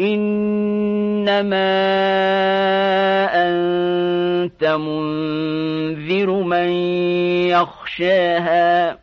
إنما أنت منذر من يخشاها.